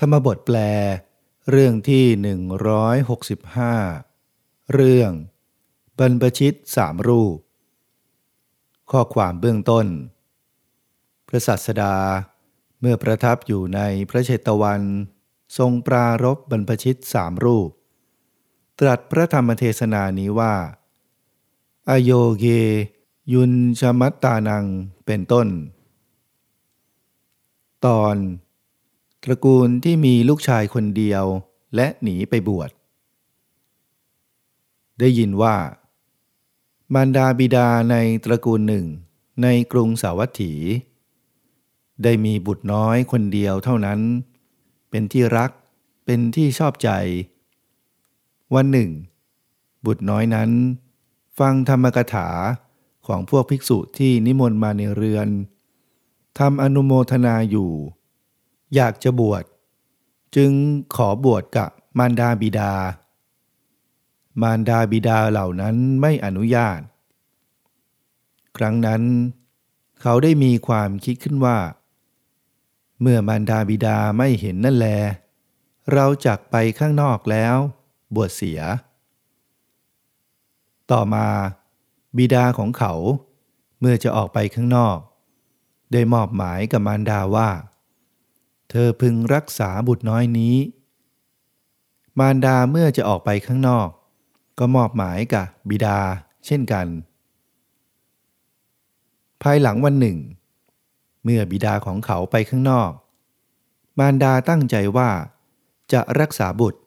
ธรรมบทแปล เรื่องที่ 165 เรื่อง บรรพชิตสามรูป ข้อความเบื้องต้น พระสัสดา เมื่อประทับอยู่ในพระเชตวัน ทรงปรารบบรรพชิตสามรูป ตรัสพระธรรมเทศนานี้ว่า อโยเก ยุนชมัตตานังเป็นต้น ตอน ตระกูลที่มีลูกชายคนเดียวและหนีไปบวช ได้ยินว่า มารดาบิดาในตระกูลหนึ่งในกรุงสาวัตถี ได้มีบุตรน้อยคนเดียวเท่านั้น เป็นที่รักเป็นที่ชอบใจ วันหนึ่ง บุตรน้อยนั้น ฟังธรรมกถาของพวกภิกษุที่นิมนต์มาในเรือนทำอนุโมทนาอยู่ อยากจะบวช จึงขอบวชกับมารดาบิดา มารดาบิดาเหล่านั้นไม่อนุญาต ครั้งนั้น เขาได้มีความคิดขึ้นว่า เมื่อมารดาบิดาไม่เห็นนั่นแล เราจักไปข้างนอกแล้ว บวชเสีย ต่อมาบิดาของเขาเมื่อจะออกไปข้างนอก ได้มอบหมายกับมารดาว่า เธอพึงรักษาบุตรน้อยนี้ มารดาเมื่อจะออกไปข้างนอก ก็มอบหมายกับบิดาเช่นกัน ภายหลังวันหนึ่ง เมื่อบิดาของเขาไปข้างนอก มารดาตั้งใจว่าจะรักษาบุตร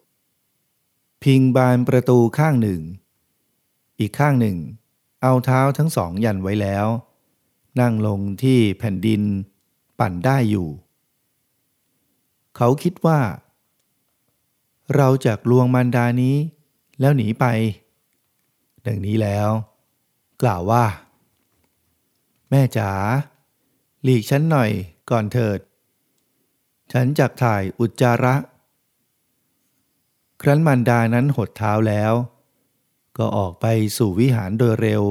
พิงบานประตูข้างหนึ่ง อีกข้างหนึ่ง เอาเท้าทั้งสองยันไว้แล้ว นั่งลงที่แผ่นดินปั่นได้อยู่ เขาคิดว่า เราจากลวงมารดานี้ แล้วหนีไป ดังนี้แล้ว กล่าวว่า แม่จ๋าหลีกฉันหน่อยก่อนเถิด ฉันจักถ่ายอุจจาระ ครั้นมารดานั้นหดเท้าแล้ว ก็ออกไปสู่วิหารโดยเร็ว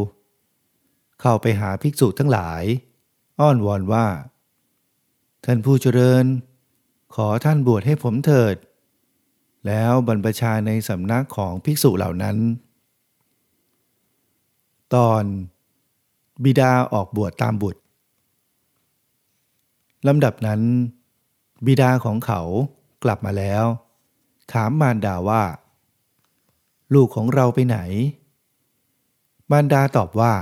เข้าไปหาภิกษุทั้งหลาย อ้อนวอนว่า ท่านผู้เจริญ ขอท่านบวชให้ผมเถิด แล้วบรรพชาในสำนักของภิกษุเหล่านั้น ตอนบิดาออกบวชตามบุตรลำดับนั้น บิดาของเขากลับมาแล้ว ถามมารดาว่า ลูกของเราไปไหน มารดาตอบว่า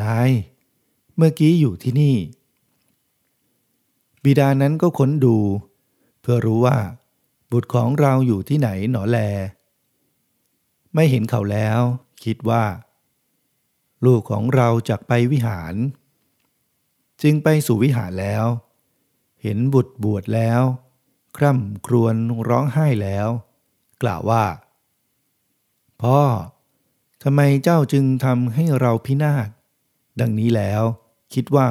นาย เมื่อกี้อยู่ที่นี่ บิดานั้นก็ค้นดู เพื่อรู้ว่า บุตรของเราอยู่ที่ไหนหนอแล ไม่เห็นเขาแล้ว คิดว่า ลูกของเราจะไปวิหาร จึงไปสู่วิหารแล้ว เห็นบุตรบวชแล้ว คร่ำครวญร้องไห้แล้ว กล่าวว่า พ่อทำไมเจ้าจึงทำให้เราพินาศดังนี้แล้ว คิดว่า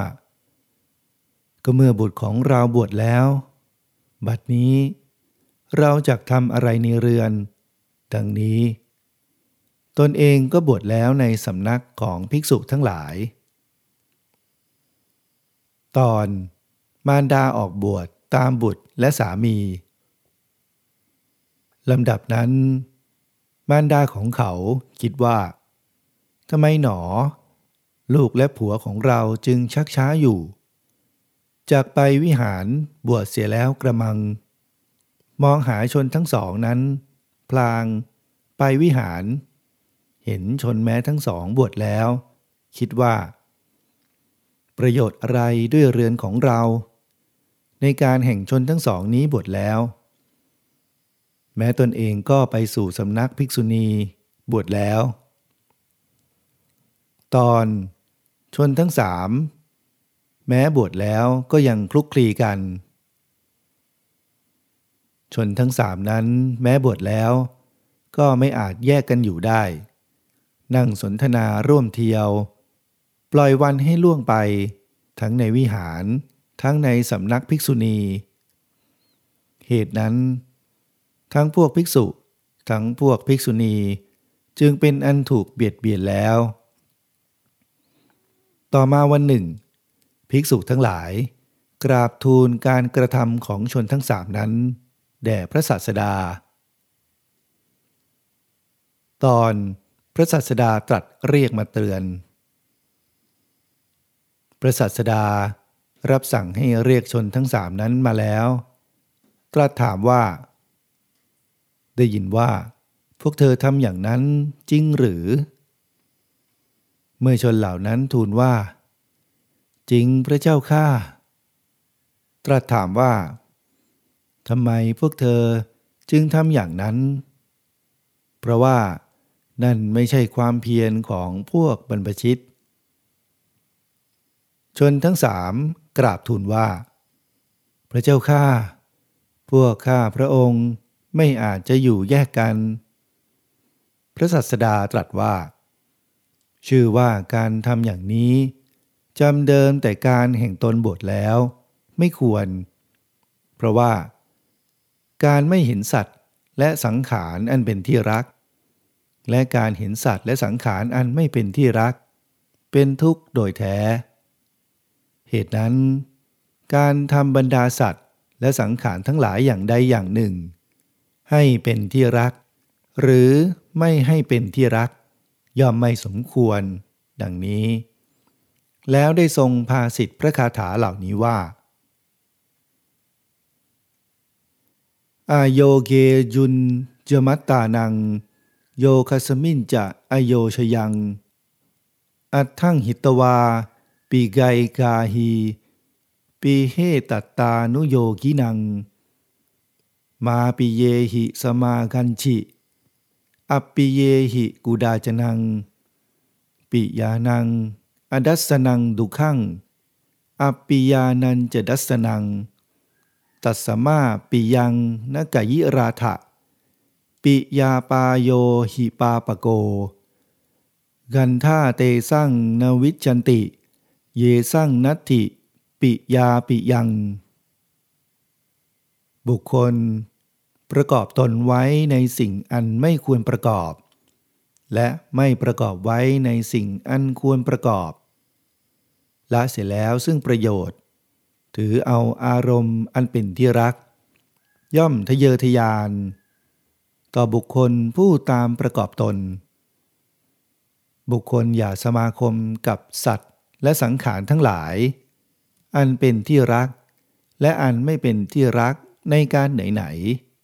ก็เมื่อบุตรของเราบวชแล้ว บัดนี้ เราจะทำอะไรในเรือน ดังนี้ ตนเองก็บวชแล้วในสำนักของภิกษุทั้งหลาย ตอนมารดาออกบวชตามบุตรและสามีลำดับนั้น มารดาของเขาคิดว่าทำไมหนอ ลูกและผัวของเราจึงชักช้าอยู่ จากไปวิหารบวชเสียแล้วกระมัง มองหาชนทั้งสองนั้น พลาง ไปวิหาร เห็นชนแม้ทั้งสองบวชแล้ว คิดว่า ประโยชน์อะไรด้วยเรือนของเรา ในการแห่งชนทั้งสองนี้บวชแล้ว แม้ตนเองก็ไปสู่สำนักภิกษุณีบวชแล้ว ตอนชนทั้งสาม แม้บวชแล้วก็ยังคลุกคลีกัน ชนทั้งสามนั้นแม้บวชแล้ว ก็ไม่อาจแยกกันอยู่ได้ นั่งสนทนาร่วมเที่ยว ปล่อยวันให้ล่วงไป ทั้งในวิหาร ทั้งในสำนักภิกษุณี เหตุนั้น ทั้งพวกภิกษุ ทั้งพวกภิกษุณีจึงเป็นอันถูกเบียดเบียนแล้ว ต่อมาวันหนึ่ง ภิกษุทั้งหลาย กราบทูลการกระทำของชนทั้งสามนั้น แด่พระศาสดา ตอนพระศาสดาตรัสเรียกมาเตือน พระศาสดารับสั่งให้เรียกชนทั้งสามนั้นมาแล้ว ตรัสถามว่า ได้ยินว่า พวกเธอทำอย่างนั้นจริงหรือ เมื่อชนเหล่านั้นทูลว่า จริงพระเจ้าข้าตรัสถามว่าทำไมพวกเธอจึงทำอย่างนั้น เพราะว่านั่นไม่ใช่ความเพียรของพวกบรรพชิต ชนทั้งสามกราบทูลว่า พระเจ้าข้าพวกข้าพระองค์ไม่อาจจะอยู่แยกกัน พระสัสดาตรัสว่า ชื่อว่าการทำอย่างนี้ จำเดิมแต่การแห่งตนบทแล้ว ไม่ควร เพราะว่า การไม่เห็นสัตว์และสังขารอันเป็นที่รัก และการเห็นสัตว์และสังขารอันไม่เป็นที่รัก เป็นทุกข์โดยแท้ เหตุนั้น การทำบรรดาสัตว์และสังขารทั้งหลายอย่างใดอย่างหนึ่ง ให้เป็นที่รัก หรือไม่ให้เป็นที่รัก ย่อมไม่สมควร ดังนี้ แล้วได้ทรงพาสิทธิพระคาถาเหล่านี้ว่า อโยเกยุนจมัตตานัง โยคสมินจะอโยชยัง อัตทั้งหิตวา ปีไกกาฮีปีเฮตัตตานุโยกินัง มาปิเยหิสมากันชิอปปิเยหิกุดาจนัง ปิยานัง อดัสนังดุขังอปิยานันจะดัสนัง ตัสมาปิยังนกยิราทะปิยาปาโยหิปาปโก กันท่าเตสั่งนวิจันติ เยสั่งนัตถิ ปิยาปิยัง บุคคล ประกอบตนไว้ในสิ่งอันไม่ควรประกอบ และไม่ประกอบไว้ในสิ่งอันควรประกอบ ละเสียแล้วซึ่งประโยชน์ ถือเอาอารมณ์อันเป็นที่รัก ย่อมทะเยอทะยาน ต่อบุคคลผู้ตามประกอบตน บุคคลอย่าสมาคมกับสัตว์และสังขารทั้งหลาย อันเป็นที่รัก และอันไม่เป็นที่รักในการไหน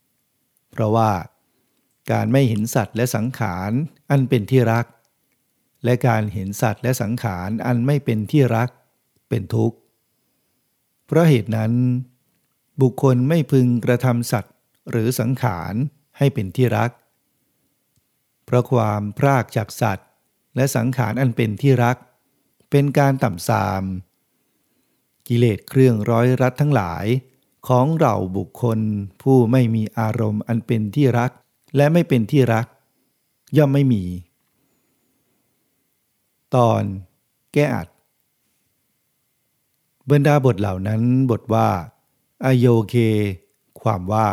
ๆเพราะว่าการไม่เห็นสัตว์และสังขารอันเป็นที่รัก และการเห็นสัตว์และสังขารอันไม่เป็นที่รัก เป็นทุกข์ เพราะเหตุนั้น บุคคลไม่พึงกระทำสัตว์หรือสังขารให้เป็นที่รัก เพราะความพรากจากสัตว์ และสังขารอันเป็นที่รัก เป็นการต่ำทราม กิเลสเครื่องร้อยรัดทั้งหลายของเราบุคคลผู้ไม่มีอารมณ์อันเป็นที่รักและไม่เป็นที่รัก ย่อมไม่มี ตอนแก้อัด บรรดาบทเหล่านั้นบทว่า อโยเค ความว่า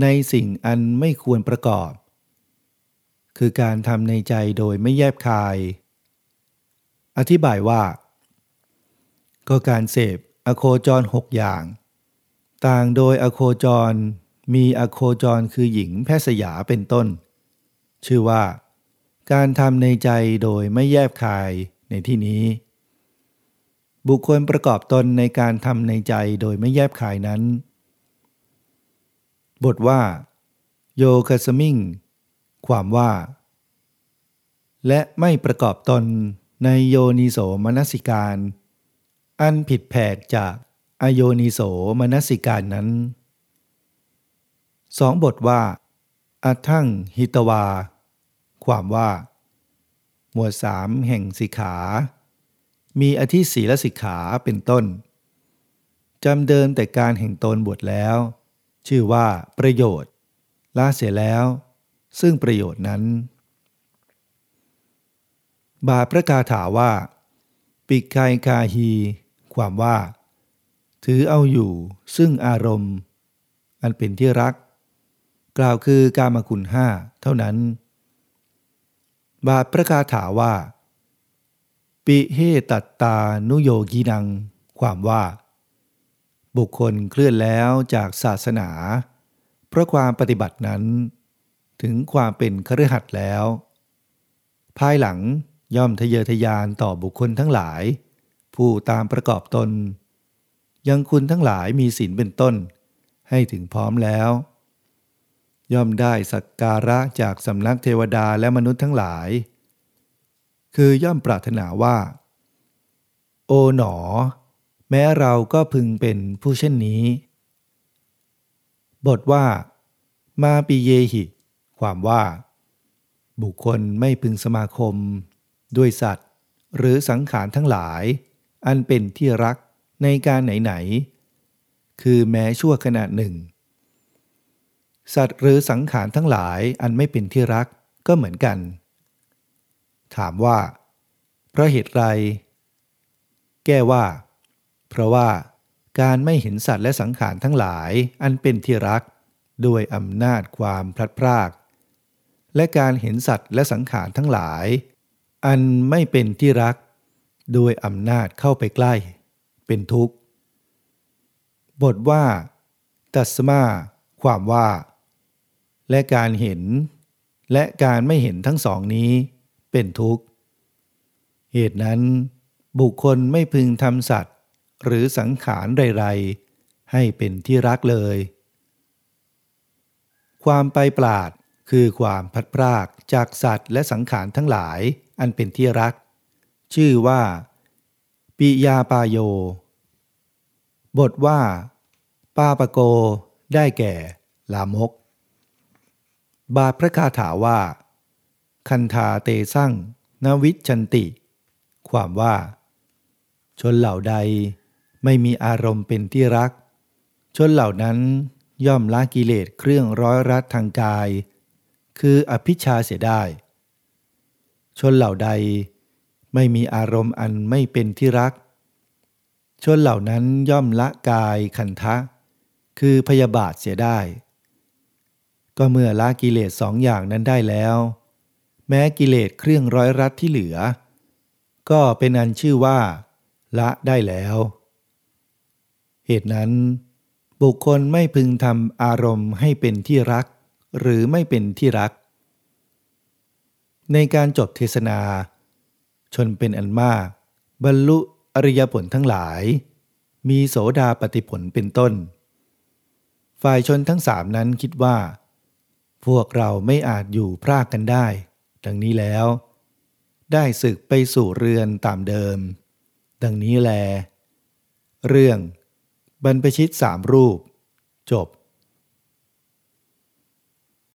ในสิ่งอันไม่ควรประกอบ คือการทำในใจโดยไม่แยบคาย อธิบายว่า ก็การเสพอโคจรหกอย่าง ต่างโดยอโคจรมีอโคจรคือหญิงแพทย์สยาเป็นต้น ชื่อว่า การทำในใจโดยไม่แยบคายในที่นี้ บุคคลประกอบตนในการทำในใจโดยไม่แยบคายนั้น บทว่า โยคสมิงความว่า และไม่ประกอบตนในโยนิโสมนสิการ อันผิดแผกจากอโยนิโสมนสิการนั้นสองบทว่าอัทั้งหิตวา ความว่า หมวดสามแห่งสิขา มีอธิศีลสิกขาเป็นต้นจำเดินแต่การแห่งตนบวชแล้ว ชื่อว่าประโยชน์ละเสียแล้ว ซึ่งประโยชน์นั้น บาประกาถาว่า ปิกายกาฮี ความว่า ถือเอาอยู่ซึ่งอารมณ์ อันเป็นที่รัก กล่าวคือกามคุณห้าเท่านั้น บาประกาถาว่า ปิเฮตัตตานุโยกีนัง ความว่า บุคคลเคลื่อนแล้วจากศาสนา เพราะความปฏิบัตินั้น ถึงความเป็นคฤหัสถ์แล้ว ภายหลังย่อมทะเยอทะยานต่อบุคคลทั้งหลาย ผู้ตามประกอบตน ยังคุณทั้งหลายมีศีลเป็นต้น ให้ถึงพร้อมแล้ว ย่อมได้สักการะจากสำนักเทวดาและมนุษย์ทั้งหลาย คือย่อมปรารถนาว่า โอ๋หนอ แม้เราก็พึงเป็นผู้เช่นนี้ บทว่า มาปิเยหิ ความว่า บุคคลไม่พึงสมาคม ด้วยสัตว์ หรือสังขารทั้งหลาย อันเป็นที่รักในการไหนๆ คือแม้ชั่วขณะหนึ่ง สัตว์หรือสังขารทั้งหลายอันไม่เป็นที่รักก็เหมือนกัน ถามว่า เพราะเหตุไร แก้ว่า เพราะว่าการไม่เห็นสัตว์และสังขารทั้งหลายอันเป็นที่รักด้วยอำนาจความพลัดพราก และการเห็นสัตว์และสังขารทั้งหลาย อันไม่เป็นที่รักด้วยอำนาจเข้าไปใกล้ เป็นทุกข์ บทว่า ตัสมา ความว่า และการเห็น และการไม่เห็นทั้งสองนี้ เป็นทุกข์ เหตุนั้น บุคคลไม่พึงทำสัตว์ หรือสังขารไรๆให้เป็นที่รักเลย ความไปปราดคือความพัดพรากจากสัตว์และสังขารทั้งหลายอันเป็นที่รัก ชื่อว่าปิยาปาโย บทว่า ปาปโกได้แก่ ลามก บาทพระคาถาว่า คันธาเตสั่งนวิชันติ ความว่า ชนเหล่าใดไม่มีอารมณ์เป็นที่รัก ชนเหล่านั้นย่อมละกิเลสเครื่องร้อยรัดทางกาย คืออภิชาเสียได้ ชนเหล่าใดไม่มีอารมณ์อันไม่เป็นที่รัก ชนเหล่านั้นย่อมละกายคันทะ คือพยาบาทเสียได้ ก็เมื่อละกิเลสสองอย่างนั้นได้แล้ว แม้กิเลสเครื่องร้อยรัดที่เหลือ ก็เป็นอันชื่อว่า ละได้แล้ว เหตุนั้น บุคคลไม่พึงทำอารมณ์ให้เป็นที่รัก หรือไม่เป็นที่รัก ในการจบเทศนา ชนเป็นอันมาก บรรลุอริยผลทั้งหลาย มีโสดาปฏิผลเป็นต้น ฝ่ายชนทั้งสามนั้นคิดว่า พวกเราไม่อาจอยู่พรากกันได้ ดังนี้แล้ว ได้ศึกไปสู่เรือนตามเดิม ดังนี้แล เรื่อง บรรพชิตสามรูป จบ